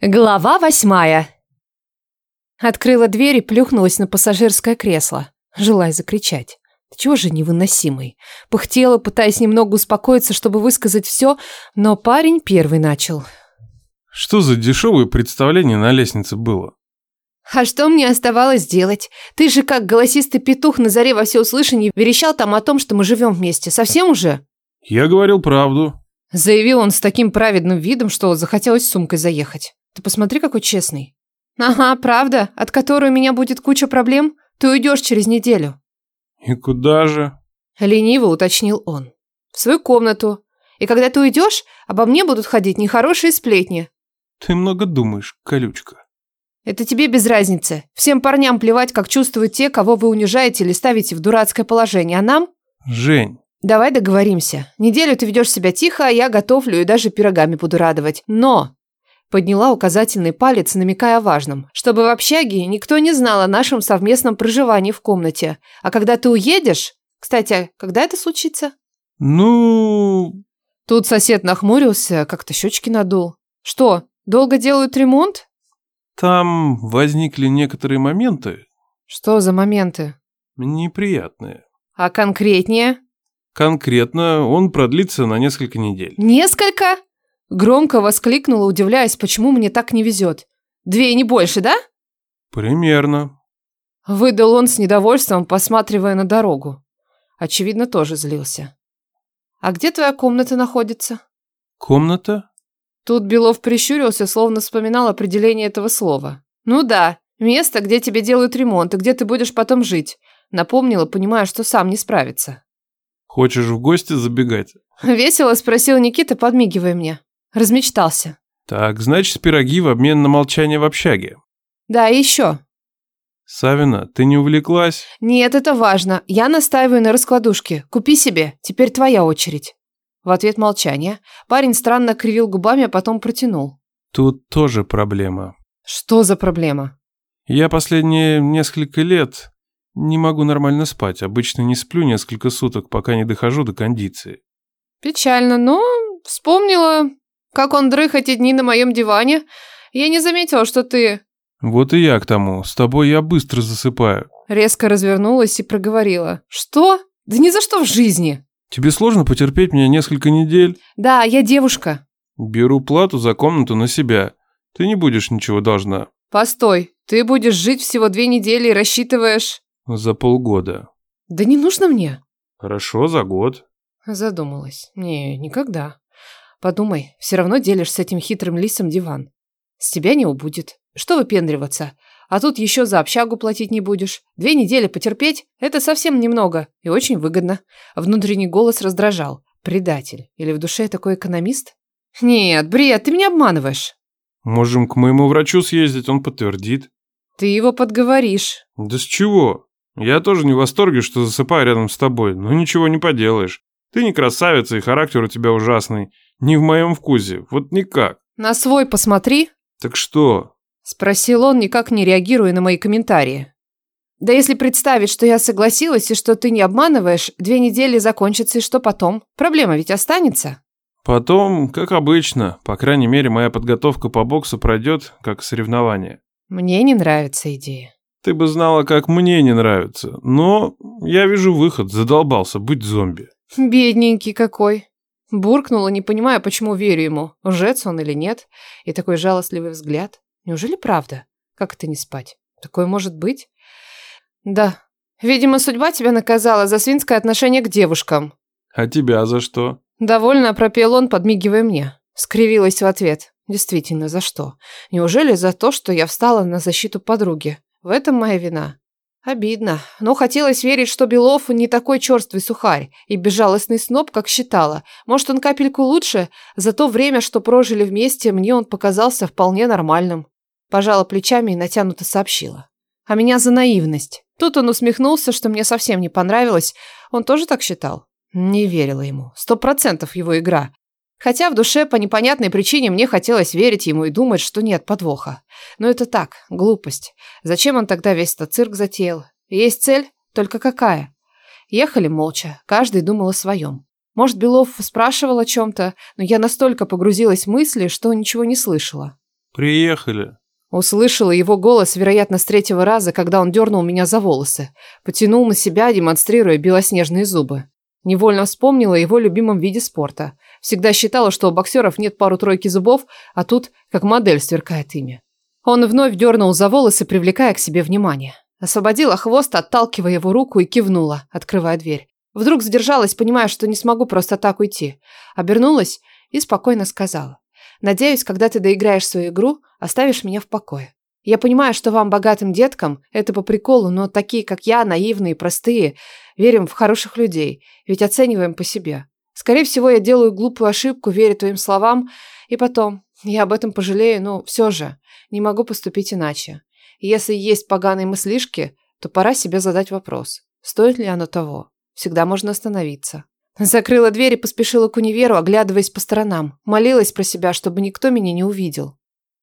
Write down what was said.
Глава восьмая. Открыла дверь и плюхнулась на пассажирское кресло, желая закричать. Чего же невыносимый? Пыхтела, пытаясь немного успокоиться, чтобы высказать все, но парень первый начал. Что за дешевое представление на лестнице было? А что мне оставалось делать? Ты же как голосистый петух на заре во всеуслышание верещал там о том, что мы живем вместе. Совсем уже? Я говорил правду. Заявил он с таким праведным видом, что захотелось сумкой заехать. Ты посмотри, какой честный. Ага, правда, от которой у меня будет куча проблем. Ты уйдешь через неделю. И куда же? Лениво уточнил он. В свою комнату. И когда ты уйдешь, обо мне будут ходить нехорошие сплетни. Ты много думаешь, колючка. Это тебе без разницы. Всем парням плевать, как чувствуют те, кого вы унижаете или ставите в дурацкое положение. А нам? Жень. Давай договоримся. Неделю ты ведешь себя тихо, а я готовлю и даже пирогами буду радовать. Но Подняла указательный палец, намекая о важном. Чтобы в общаге никто не знал о нашем совместном проживании в комнате. А когда ты уедешь... Кстати, когда это случится? Ну... Тут сосед нахмурился, как-то щечки надул. Что, долго делают ремонт? Там возникли некоторые моменты. Что за моменты? Неприятные. А конкретнее? Конкретно он продлится на несколько недель. Несколько? Громко воскликнула, удивляясь, почему мне так не везет. Две и не больше, да? Примерно. Выдал он с недовольством, посматривая на дорогу. Очевидно, тоже злился. А где твоя комната находится? Комната? Тут Белов прищурился, словно вспоминал определение этого слова. Ну да, место, где тебе делают ремонт и где ты будешь потом жить. Напомнила, понимая, что сам не справится. Хочешь в гости забегать? Весело спросил Никита, подмигивая мне. Размечтался. Так, значит, пироги в обмен на молчание в общаге. Да, и еще. Савина, ты не увлеклась? Нет, это важно. Я настаиваю на раскладушке. Купи себе. Теперь твоя очередь. В ответ молчание. Парень странно кривил губами, а потом протянул. Тут тоже проблема. Что за проблема? Я последние несколько лет не могу нормально спать. Обычно не сплю несколько суток, пока не дохожу до кондиции. Печально, но вспомнила как он дрых эти дни на моем диване? Я не заметила, что ты...» «Вот и я к тому. С тобой я быстро засыпаю». Резко развернулась и проговорила. «Что? Да ни за что в жизни!» «Тебе сложно потерпеть меня несколько недель?» «Да, я девушка». «Беру плату за комнату на себя. Ты не будешь ничего должна». «Постой, ты будешь жить всего две недели и рассчитываешь...» «За полгода». «Да не нужно мне». «Хорошо, за год». Задумалась. «Не, никогда». Подумай, все равно делишь с этим хитрым лисом диван. С тебя не убудет. Что выпендриваться? А тут еще за общагу платить не будешь. Две недели потерпеть – это совсем немного и очень выгодно. Внутренний голос раздражал. Предатель. Или в душе такой экономист? Нет, бред, ты меня обманываешь. Можем к моему врачу съездить, он подтвердит. Ты его подговоришь. Да с чего? Я тоже не в восторге, что засыпаю рядом с тобой, но ничего не поделаешь. Ты не красавица, и характер у тебя ужасный. Не в моем вкусе, вот никак. На свой посмотри. Так что? Спросил он, никак не реагируя на мои комментарии. Да если представить, что я согласилась и что ты не обманываешь, две недели закончатся и что потом? Проблема ведь останется. Потом, как обычно, по крайней мере, моя подготовка по боксу пройдет, как соревнование. Мне не нравится идея. Ты бы знала, как мне не нравится. Но я вижу выход, задолбался быть зомби. Бедненький какой. Буркнула, не понимая, почему верю ему, лжец он или нет, и такой жалостливый взгляд. Неужели правда? Как это не спать? Такое может быть? Да. Видимо, судьба тебя наказала за свинское отношение к девушкам. А тебя за что? Довольно пропел он, подмигивая мне. Скривилась в ответ. Действительно, за что? Неужели за то, что я встала на защиту подруги? В этом моя вина. Обидно, но хотелось верить, что Белов не такой черствый сухарь и безжалостный сноб, как считала. Может, он капельку лучше, за то время, что прожили вместе, мне он показался вполне нормальным. Пожала плечами и натянуто сообщила. А меня за наивность. Тут он усмехнулся, что мне совсем не понравилось. Он тоже так считал? Не верила ему. Сто процентов его игра. Хотя в душе по непонятной причине мне хотелось верить ему и думать, что нет подвоха. Но это так, глупость. Зачем он тогда весь этот цирк затеял? Есть цель? Только какая? Ехали молча, каждый думал о своем. Может, Белов спрашивал о чем-то, но я настолько погрузилась в мысли, что ничего не слышала. Приехали. Услышала его голос, вероятно, с третьего раза, когда он дернул меня за волосы. Потянул на себя, демонстрируя белоснежные зубы. Невольно вспомнила о его любимом виде спорта. Всегда считала, что у боксеров нет пару-тройки зубов, а тут как модель сверкает ими. Он вновь дернул за волосы, привлекая к себе внимание. Освободила хвост, отталкивая его руку и кивнула, открывая дверь. Вдруг задержалась, понимая, что не смогу просто так уйти. Обернулась и спокойно сказала. «Надеюсь, когда ты доиграешь свою игру, оставишь меня в покое. Я понимаю, что вам, богатым деткам, это по приколу, но такие, как я, наивные, простые, верим в хороших людей, ведь оцениваем по себе. Скорее всего, я делаю глупую ошибку, верю твоим словам, и потом, я об этом пожалею, но все же, не могу поступить иначе. Если есть поганые мыслишки, то пора себе задать вопрос, стоит ли оно того. Всегда можно остановиться. Закрыла дверь и поспешила к универу, оглядываясь по сторонам. Молилась про себя, чтобы никто меня не увидел.